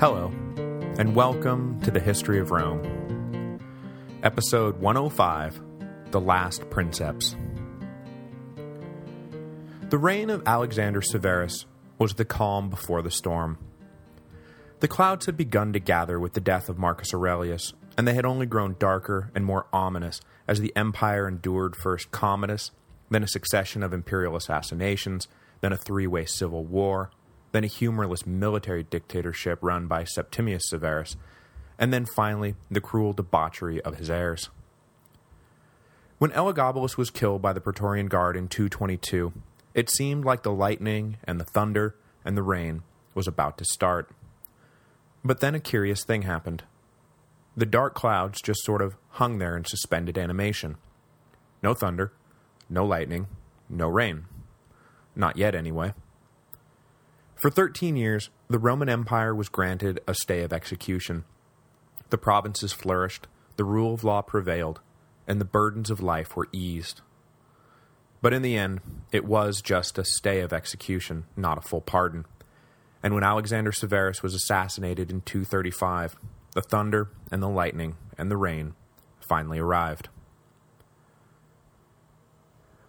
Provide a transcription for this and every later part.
Hello, and welcome to the History of Rome. Episode 105, The Last Princeps. The reign of Alexander Severus was the calm before the storm. The clouds had begun to gather with the death of Marcus Aurelius, and they had only grown darker and more ominous as the empire endured first Commodus, then a succession of imperial assassinations, then a three-way civil war, then a humorless military dictatorship run by Septimius Severus, and then finally the cruel debauchery of his heirs. When Elagabalus was killed by the Praetorian Guard in 222, it seemed like the lightning and the thunder and the rain was about to start. But then a curious thing happened. The dark clouds just sort of hung there in suspended animation. No thunder, no lightning, no rain. Not yet, anyway. For 13 years, the Roman Empire was granted a stay of execution. The provinces flourished, the rule of law prevailed, and the burdens of life were eased. But in the end, it was just a stay of execution, not a full pardon. And when Alexander Severus was assassinated in 235, the thunder and the lightning and the rain finally arrived.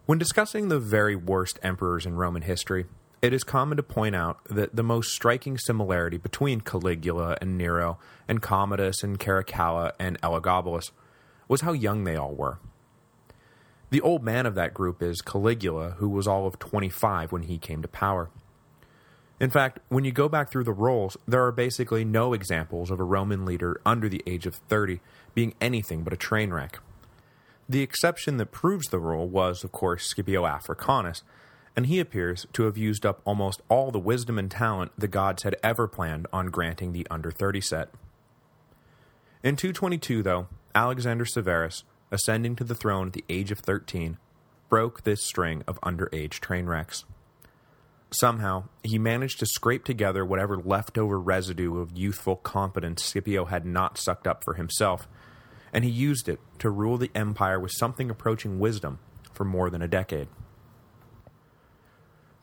When discussing the very worst emperors in Roman history, it is common to point out that the most striking similarity between Caligula and Nero, and Commodus and Caracalla and Elagabalus, was how young they all were. The old man of that group is Caligula, who was all of 25 when he came to power. In fact, when you go back through the rolls, there are basically no examples of a Roman leader under the age of 30 being anything but a train wreck. The exception that proves the rule was, of course, Scipio Africanus, and he appears to have used up almost all the wisdom and talent the gods had ever planned on granting the under-30 set. In 222, though, Alexander Severus, ascending to the throne at the age of 13, broke this string of underage train wrecks. Somehow, he managed to scrape together whatever leftover residue of youthful competence Scipio had not sucked up for himself, and he used it to rule the empire with something approaching wisdom for more than a decade.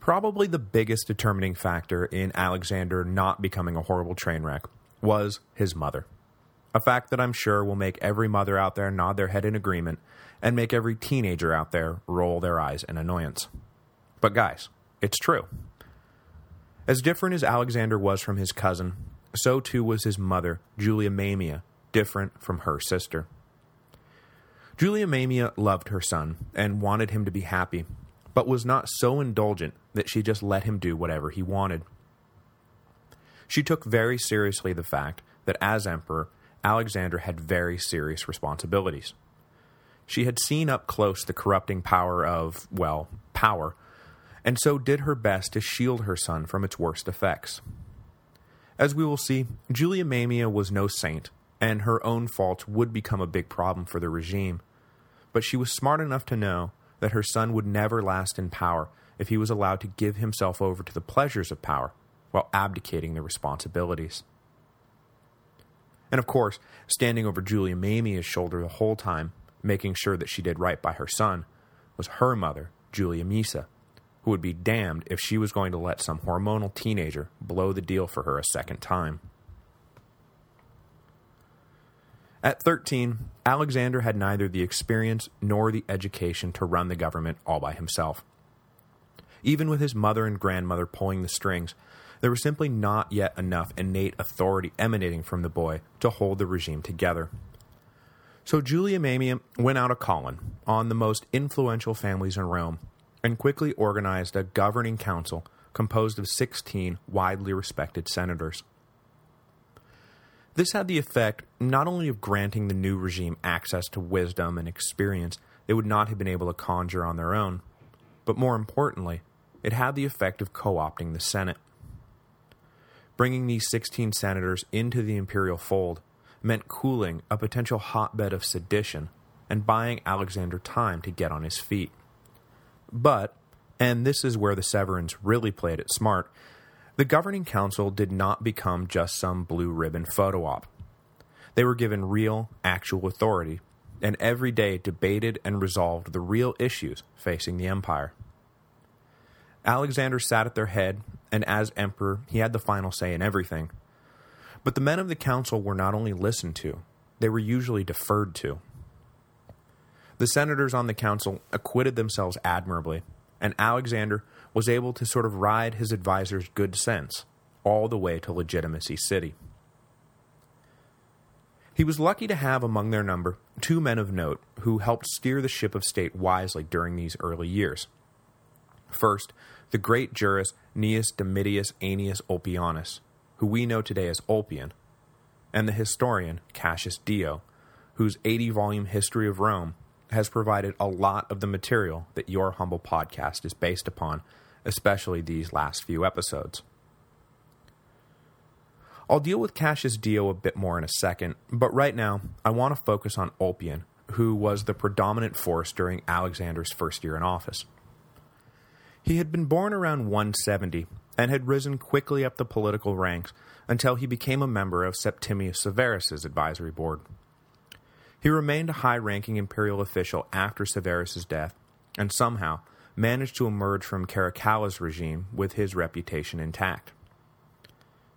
Probably the biggest determining factor in Alexander not becoming a horrible train wreck was his mother. A fact that I'm sure will make every mother out there nod their head in agreement and make every teenager out there roll their eyes in annoyance. But guys, it's true. As different as Alexander was from his cousin, so too was his mother, Julia Mamaea, different from her sister. Julia Mamaea loved her son and wanted him to be happy, but was not so indulgent that she just let him do whatever he wanted. She took very seriously the fact that as emperor, Alexander had very serious responsibilities. She had seen up close the corrupting power of, well, power, and so did her best to shield her son from its worst effects. As we will see, Julia Mamaea was no saint, and her own faults would become a big problem for the regime, but she was smart enough to know that her son would never last in power if he was allowed to give himself over to the pleasures of power while abdicating the responsibilities. And of course, standing over Julia Mamaea's shoulder the whole time, making sure that she did right by her son, was her mother, Julia Maesa, who would be damned if she was going to let some hormonal teenager blow the deal for her a second time. At 13, Alexander had neither the experience nor the education to run the government all by himself. Even with his mother and grandmother pulling the strings, there was simply not yet enough innate authority emanating from the boy to hold the regime together. So Julia Mamaea went out a calling on the most influential families in Rome and quickly organized a governing council composed of 16 widely respected senators. This had the effect not only of granting the new regime access to wisdom and experience they would not have been able to conjure on their own, but more importantly, it had the effect of co-opting the Senate. Bringing these 16 senators into the imperial fold meant cooling a potential hotbed of sedition and buying Alexander time to get on his feet. But, and this is where the Severans really played it smart, the governing council did not become just some blue ribbon photo op. They were given real, actual authority, and every day debated and resolved the real issues facing the empire. Alexander sat at their head, and as emperor, he had the final say in everything. But the men of the council were not only listened to, they were usually deferred to. The senators on the council acquitted themselves admirably, and Alexander was able to sort of ride his advisor's good sense all the way to Legitimacy City. He was lucky to have among their number two men of note who helped steer the ship of state wisely during these early years. First, the great jurist Gnaeus Domitius Annius Ulpianus, who we know today as Ulpian, and the historian Cassius Dio, whose 80-volume History of Rome has provided a lot of the material that your humble podcast is based upon, especially these last few episodes. I'll deal with Cassius Dio a bit more in a second, but right now, I want to focus on Ulpian, who was the predominant force during Alexander's first year in office. He had been born around 170 and had risen quickly up the political ranks until he became a member of Septimius Severus's advisory board. He remained a high-ranking imperial official after Severus's death, and somehow managed to emerge from Caracalla's regime with his reputation intact.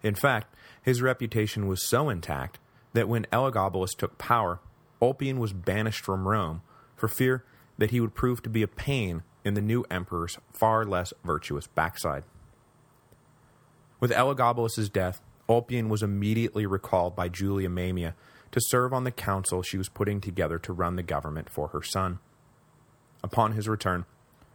In fact, his reputation was so intact that when Elagabalus took power, Ulpian was banished from Rome for fear that he would prove to be a pain in the new emperor's far less virtuous backside. With Elagabalus's death, Ulpian was immediately recalled by Julia Mamaea to serve on the council she was putting together to run the government for her son. Upon his return,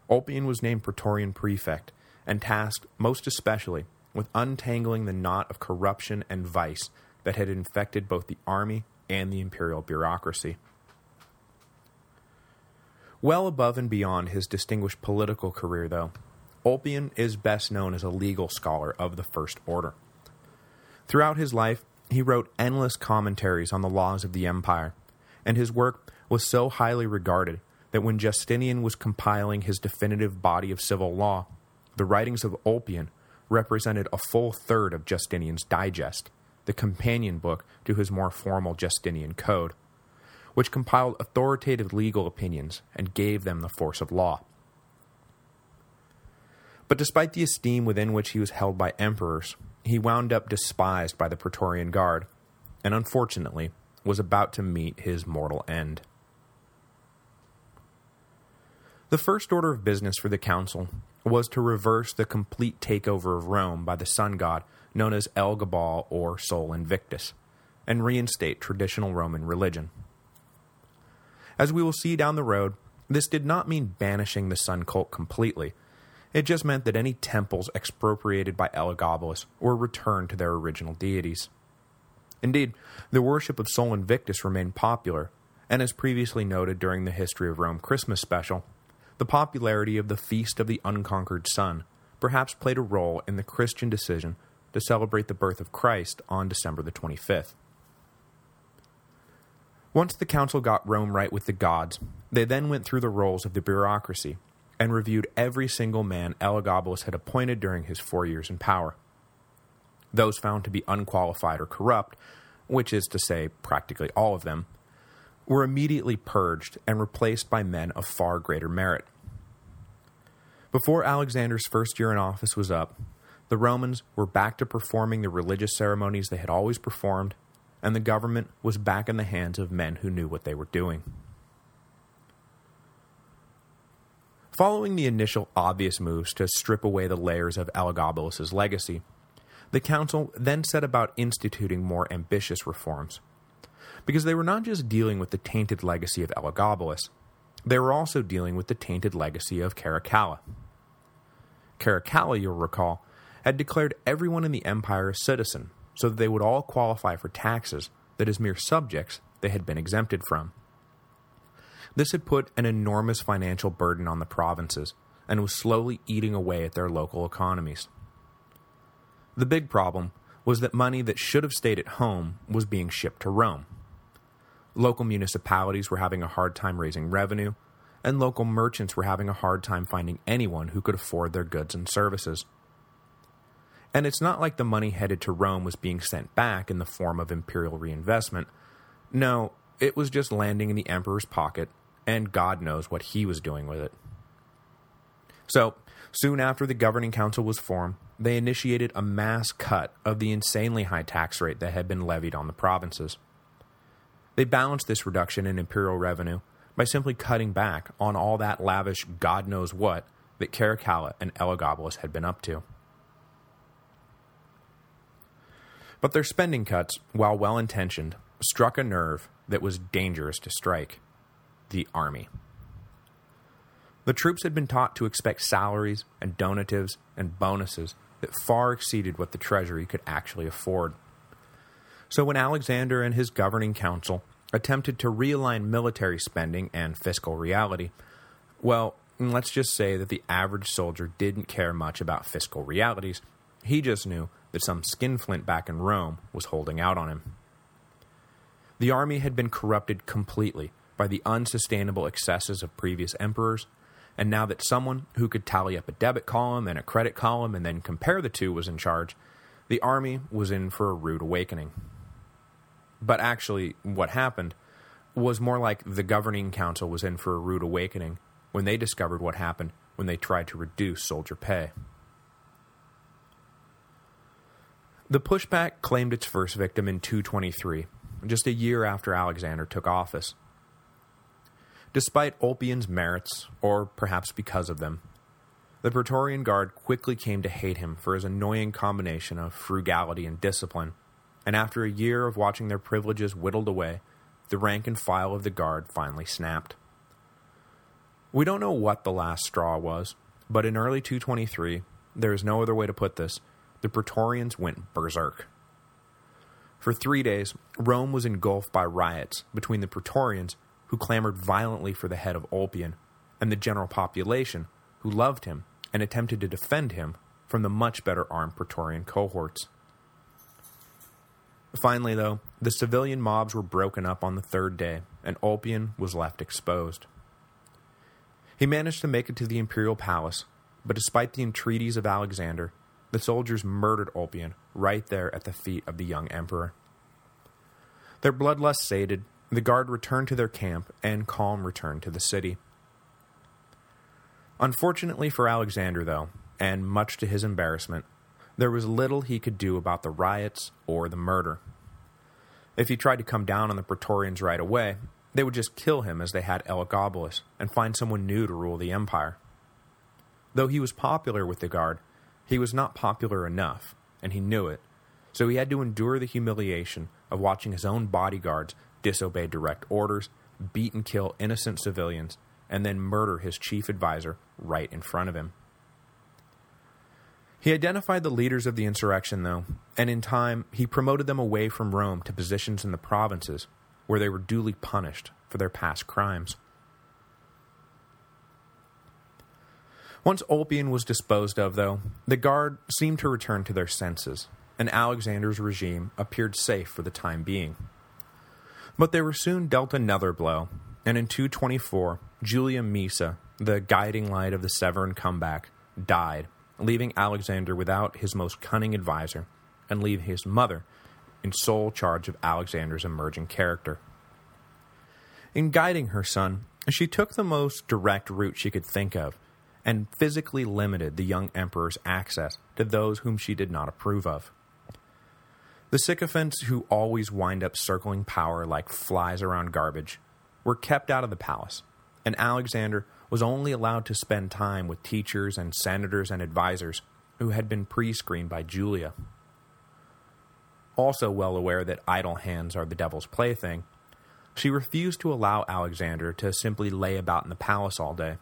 Ulpian was named Praetorian Prefect and tasked most especially with untangling the knot of corruption and vice that had infected both the army and the imperial bureaucracy. Well above and beyond his distinguished political career, though, Ulpian is best known as a legal scholar of the First Order. Throughout his life, he wrote endless commentaries on the laws of the empire, and his work was so highly regarded that when Justinian was compiling his definitive body of civil law, the writings of Ulpian represented a full third of Justinian's Digest, the companion book to his more formal Justinian Code which compiled authoritative legal opinions and gave them the force of law. But despite the esteem within which he was held by emperors, he wound up despised by the Praetorian Guard, and unfortunately was about to meet his mortal end. The first order of business for the council was to reverse the complete takeover of Rome by the sun god known as El Gabal or Sol Invictus, and reinstate traditional Roman religion. As we will see down the road, this did not mean banishing the sun cult completely. It just meant that any temples expropriated by Elagabalus were returned to their original deities. Indeed, the worship of Sol Invictus remained popular, and as previously noted during the History of Rome Christmas special, the popularity of the Feast of the Unconquered Sun perhaps played a role in the Christian decision to celebrate the birth of Christ on December the 25th. Once the council got Rome right with the gods, they then went through the rolls of the bureaucracy and reviewed every single man Elagabalus had appointed during his four years in power. Those found to be unqualified or corrupt, which is to say practically all of them, were immediately purged and replaced by men of far greater merit. Before Alexander's first year in office was up, the Romans were back to performing the religious ceremonies they had always performed and the government was back in the hands of men who knew what they were doing. Following the initial obvious moves to strip away the layers of Elagabalus's legacy, the council then set about instituting more ambitious reforms. Because they were not just dealing with the tainted legacy of Elagabalus, they were also dealing with the tainted legacy of Caracalla. Caracalla, you'll recall, had declared everyone in the empire a citizen, so that they would all qualify for taxes that as mere subjects they had been exempted from. This had put an enormous financial burden on the provinces, and was slowly eating away at their local economies. The big problem was that money that should have stayed at home was being shipped to Rome. Local municipalities were having a hard time raising revenue, and local merchants were having a hard time finding anyone who could afford their goods and services. And it's not like the money headed to Rome was being sent back in the form of imperial reinvestment. No, it was just landing in the emperor's pocket, and God knows what he was doing with it. So, soon after the governing council was formed, they initiated a mass cut of the insanely high tax rate that had been levied on the provinces. They balanced this reduction in imperial revenue by simply cutting back on all that lavish God knows what that Caracalla and Elagabalus had been up to. But their spending cuts, while well-intentioned, struck a nerve that was dangerous to strike. The army. The troops had been taught to expect salaries and donatives and bonuses that far exceeded what the treasury could actually afford. So when Alexander and his governing council attempted to realign military spending and fiscal reality, well, let's just say that the average soldier didn't care much about fiscal realities. He just knew that some skinflint back in Rome was holding out on him. The army had been corrupted completely by the unsustainable excesses of previous emperors, and now that someone who could tally up a debit column and a credit column and then compare the two was in charge, the army was in for a rude awakening. But actually, what happened was more like the governing council was in for a rude awakening when they discovered what happened when they tried to reduce soldier pay. The pushback claimed its first victim in 223, just a year after Alexander took office. Despite Ulpian's merits, or perhaps because of them, the Praetorian Guard quickly came to hate him for his annoying combination of frugality and discipline, and after a year of watching their privileges whittled away, the rank and file of the Guard finally snapped. We don't know what the last straw was, but in early 223, there is no other way to put this, the Praetorians went berserk. For three days, Rome was engulfed by riots between the Praetorians, who clamored violently for the head of Ulpian, and the general population, who loved him and attempted to defend him from the much better armed Praetorian cohorts. Finally, though, the civilian mobs were broken up on the third day, and Ulpian was left exposed. He managed to make it to the imperial palace, but despite the entreaties of Alexander, the soldiers murdered Ulpian right there at the feet of the young emperor. Their bloodlust sated, the guard returned to their camp, and calm returned to the city. Unfortunately for Alexander, though, and much to his embarrassment, there was little he could do about the riots or the murder. If he tried to come down on the Praetorians right away, they would just kill him as they had Elagabalus and find someone new to rule the empire. Though he was popular with the Guard, he was not popular enough, and he knew it, so he had to endure the humiliation of watching his own bodyguards disobey direct orders, beat and kill innocent civilians, and then murder his chief advisor right in front of him. He identified the leaders of the insurrection, though, and in time, he promoted them away from Rome to positions in the provinces, where they were duly punished for their past crimes. Once Ulpian was disposed of, though, the Guard seemed to return to their senses, and Alexander's regime appeared safe for the time being. But they were soon dealt another blow, and in 224, Julia Maesa, the guiding light of the Severan comeback, died leaving Alexander without his most cunning advisor, and leave his mother in sole charge of Alexander's emerging character. In guiding her son, she took the most direct route she could think of, and physically limited the young emperor's access to those whom she did not approve of. The sycophants who always wind up circling power like flies around garbage were kept out of the palace, and Alexander was only allowed to spend time with teachers and senators and advisors who had been pre-screened by Julia. Also well aware that idle hands are the devil's plaything, she refused to allow Alexander to simply lay about in the palace all day.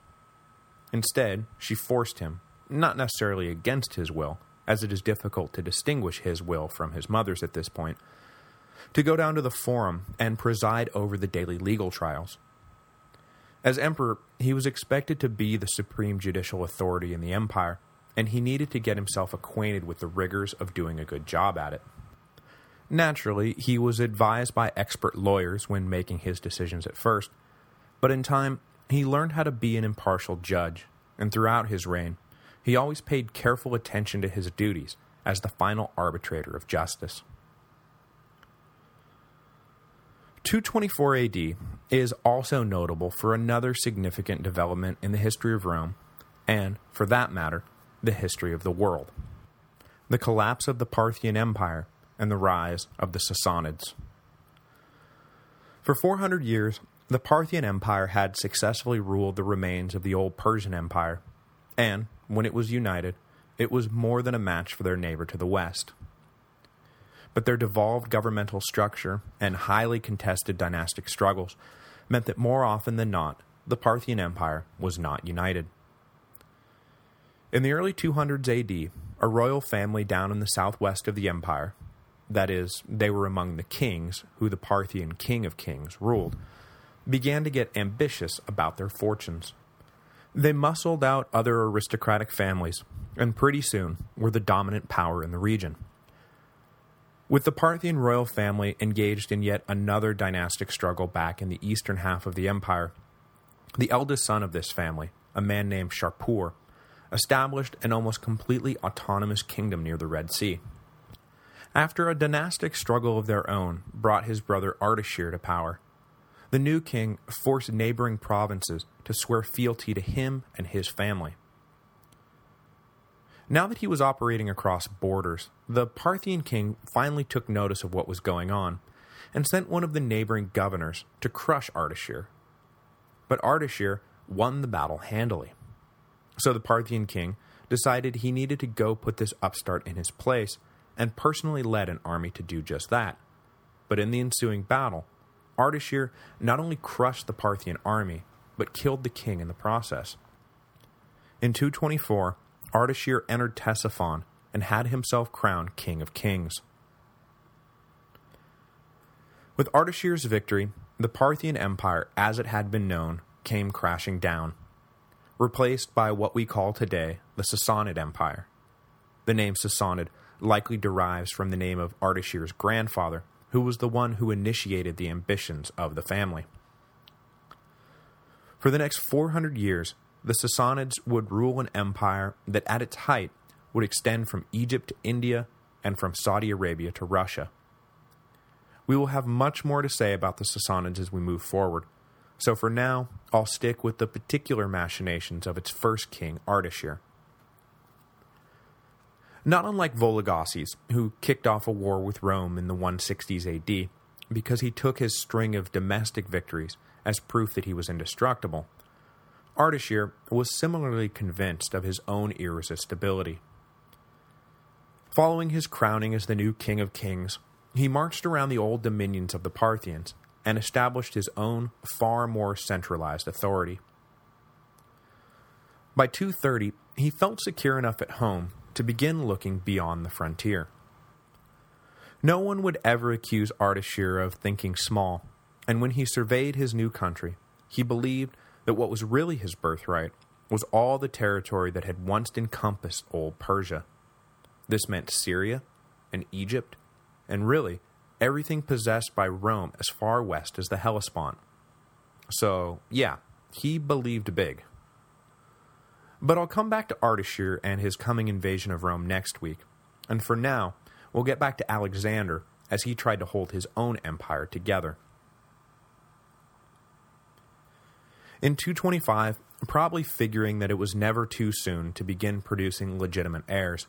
Instead, she forced him, not necessarily against his will, as it is difficult to distinguish his will from his mother's at this point, to go down to the forum and preside over the daily legal trials. As emperor, he was expected to be the supreme judicial authority in the empire, and he needed to get himself acquainted with the rigors of doing a good job at it. Naturally, he was advised by expert lawyers when making his decisions at first, but in time, he learned how to be an impartial judge, and throughout his reign, he always paid careful attention to his duties as the final arbitrator of justice. 224 AD is also notable for another significant development in the history of Rome and, for that matter, the history of the world. The collapse of the Parthian Empire and the rise of the Sassanids. For 400 years, the Parthian Empire had successfully ruled the remains of the old Persian Empire, and, when it was united, it was more than a match for their neighbor to the west. But their devolved governmental structure and highly contested dynastic struggles meant that more often than not, the Parthian Empire was not united. In the early 200s AD, a royal family down in the southwest of the empire, that is, they were among the kings who the Parthian king of kings ruled, began to get ambitious about their fortunes. They muscled out other aristocratic families, and pretty soon were the dominant power in the region. With the Parthian royal family engaged in yet another dynastic struggle back in the eastern half of the empire, the eldest son of this family, a man named Shapur, established an almost completely autonomous kingdom near the Red Sea. After a dynastic struggle of their own brought his brother Ardashir to power, the new king forced neighboring provinces to swear fealty to him and his family. Now that he was operating across borders, the Parthian king finally took notice of what was going on, and sent one of the neighboring governors to crush Ardashir. But Ardashir won the battle handily. So the Parthian king decided he needed to go put this upstart in his place, and personally led an army to do just that. But in the ensuing battle, Ardashir not only crushed the Parthian army, but killed the king in the process. In 224, Ardashir entered Ctesiphon and had himself crowned King of Kings. With Ardashir's victory, the Parthian Empire, as it had been known, came crashing down, replaced by what we call today the Sassanid Empire. The name Sassanid likely derives from the name of Ardashir's grandfather, who was the one who initiated the ambitions of the family. For the next 400 years, the Sassanids would rule an empire that at its height would extend from Egypt to India and from Saudi Arabia to Russia. We will have much more to say about the Sassanids as we move forward, so for now, I'll stick with the particular machinations of its first king, Ardashir. Not unlike Vologases, who kicked off a war with Rome in the 160s AD, because he took his string of domestic victories as proof that he was indestructible, Ardashir was similarly convinced of his own irresistibility. Following his crowning as the new King of Kings, he marched around the old dominions of the Parthians and established his own, far more centralized authority. By 230, he felt secure enough at home to begin looking beyond the frontier. No one would ever accuse Ardashir of thinking small, and when he surveyed his new country, he believed that what was really his birthright was all the territory that had once encompassed old Persia. This meant Syria and Egypt, and really, everything possessed by Rome as far west as the Hellespont. So, yeah, he believed big. But I'll come back to Ardashir and his coming invasion of Rome next week, and for now, we'll get back to Alexander as he tried to hold his own empire together. In 225, probably figuring that it was never too soon to begin producing legitimate heirs,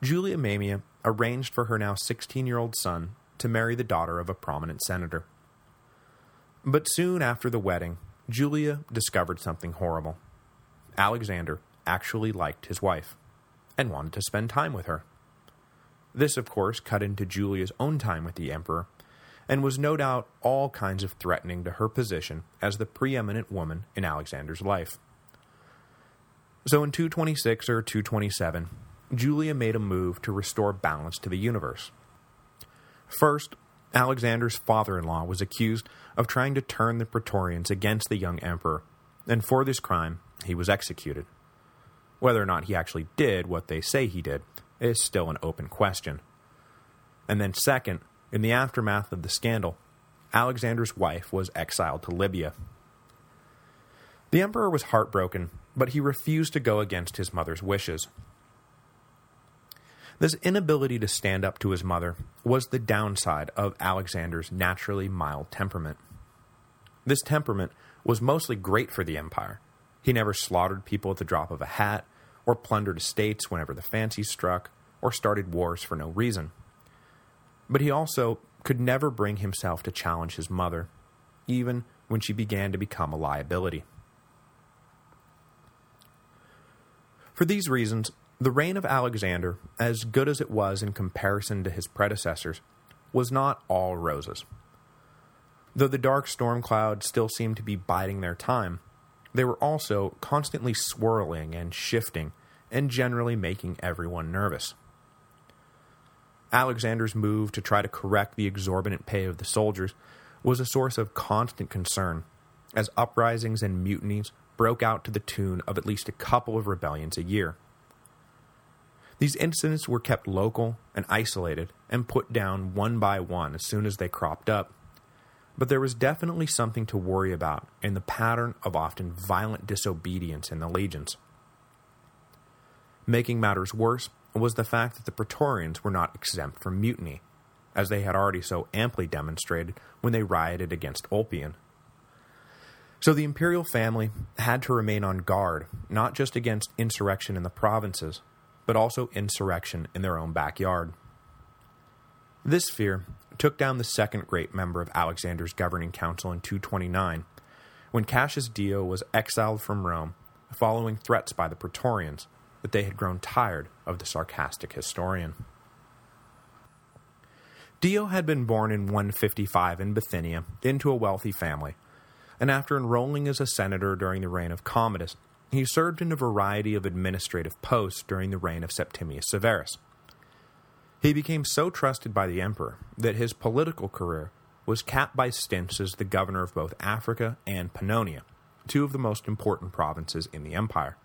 Julia Mamaea arranged for her now 16-year-old son to marry the daughter of a prominent senator. But soon after the wedding, Julia discovered something horrible. Alexander actually liked his wife, and wanted to spend time with her. This, of course, cut into Julia's own time with the emperor, and was no doubt all kinds of threatening to her position as the preeminent woman in Alexander's life. So in 226 or 227, Julia made a move to restore balance to the universe. First, Alexander's father-in-law was accused of trying to turn the Praetorians against the young emperor, and for this crime, he was executed. Whether or not he actually did what they say he did is still an open question. And then second, in the aftermath of the scandal, Alexander's wife was exiled to Libya. The emperor was heartbroken, but he refused to go against his mother's wishes. This inability to stand up to his mother was the downside of Alexander's naturally mild temperament. This temperament was mostly great for the empire, He never slaughtered people at the drop of a hat, or plundered estates whenever the fancy struck, or started wars for no reason. But he also could never bring himself to challenge his mother, even when she began to become a liability. For these reasons, the reign of Alexander, as good as it was in comparison to his predecessors, was not all roses. Though the dark storm clouds still seemed to be biding their time, they were also constantly swirling and shifting, and generally making everyone nervous. Alexander's move to try to correct the exorbitant pay of the soldiers was a source of constant concern, as uprisings and mutinies broke out to the tune of at least a couple of rebellions a year. These incidents were kept local and isolated and put down one by one as soon as they cropped up, but there was definitely something to worry about in the pattern of often violent disobedience in the legions. Making matters worse was the fact that the Praetorians were not exempt from mutiny, as they had already so amply demonstrated when they rioted against Ulpian. So the imperial family had to remain on guard, not just against insurrection in the provinces, but also insurrection in their own backyard. This fear took down the second great member of Alexander's governing council in 229, when Cassius Dio was exiled from Rome following threats by the Praetorians that they had grown tired of the sarcastic historian. Dio had been born in 155 in Bithynia into a wealthy family, and after enrolling as a senator during the reign of Commodus, he served in a variety of administrative posts during the reign of Septimius Severus. He became so trusted by the emperor that his political career was capped by stints as the governor of both Africa and Pannonia, two of the most important provinces in the empire.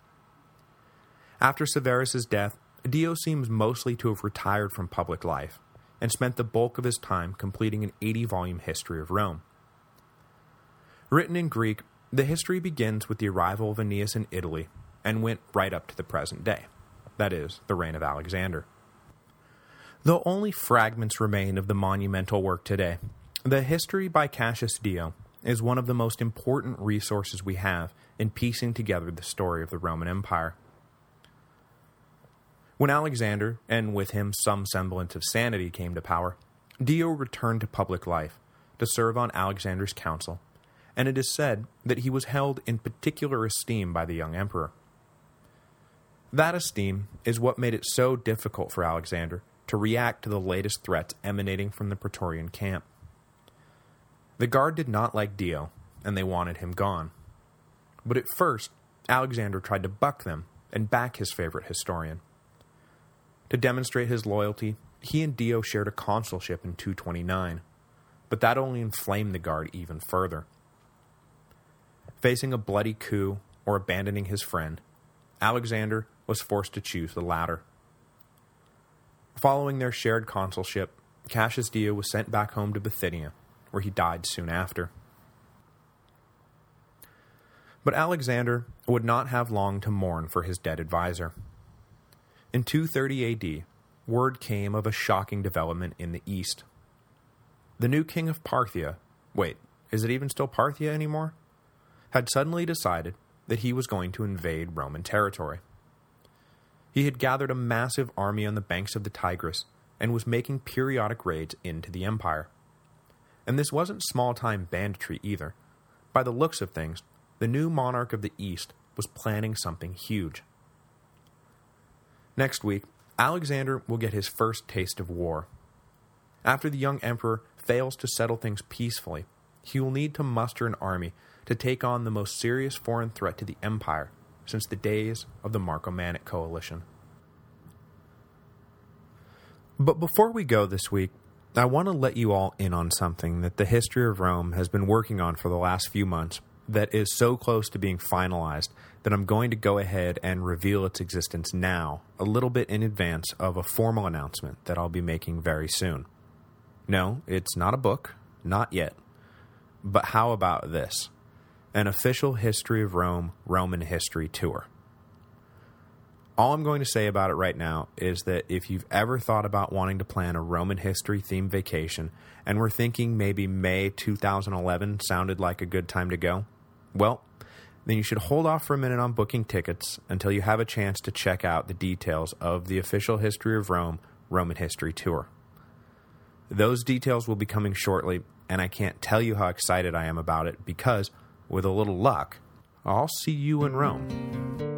After Severus's death, Dio seems mostly to have retired from public life, and spent the bulk of his time completing an 80-volume history of Rome. Written in Greek, the history begins with the arrival of Aeneas in Italy, and went right up to the present day, that is, the reign of Alexander. Though only fragments remain of the monumental work today, the history by Cassius Dio is one of the most important resources we have in piecing together the story of the Roman Empire. When Alexander, and with him some semblance of sanity, came to power, Dio returned to public life to serve on Alexander's council, and it is said that he was held in particular esteem by the young emperor. That esteem is what made it so difficult for Alexander to react to the latest threats emanating from the Praetorian camp. The guard did not like Dio, and they wanted him gone. But at first, Alexander tried to buck them and back his favorite historian. To demonstrate his loyalty, he and Dio shared a consulship in 229, but that only inflamed the guard even further. Facing a bloody coup or abandoning his friend, Alexander was forced to choose the latter. Following their shared consulship, Cassius Dio was sent back home to Bithynia, where he died soon after. But Alexander would not have long to mourn for his dead advisor. In 230 AD, word came of a shocking development in the east. The new king of Parthia, wait, is it even still Parthia anymore? Had suddenly decided that he was going to invade Roman territory. He had gathered a massive army on the banks of the Tigris and was making periodic raids into the empire. And this wasn't small-time banditry either. By the looks of things, the new monarch of the East was planning something huge. Next week, Alexander will get his first taste of war. After the young emperor fails to settle things peacefully, he will need to muster an army to take on the most serious foreign threat to the empire since the days of the Marcomannic coalition. But before we go this week, I want to let you all in on something that the history of Rome has been working on for the last few months that is so close to being finalized that I'm going to go ahead and reveal its existence now, a little bit in advance of a formal announcement that I'll be making very soon. No, it's not a book, not yet. But how about this? An official History of Rome Roman History Tour. All I'm going to say about it right now is that if you've ever thought about wanting to plan a Roman history themed vacation and were thinking maybe May 2011 sounded like a good time to go, well, then you should hold off for a minute on booking tickets until you have a chance to check out the details of the official History of Rome Roman History Tour. Those details will be coming shortly, and I can't tell you how excited I am about it because, with a little luck, I'll see you in Rome.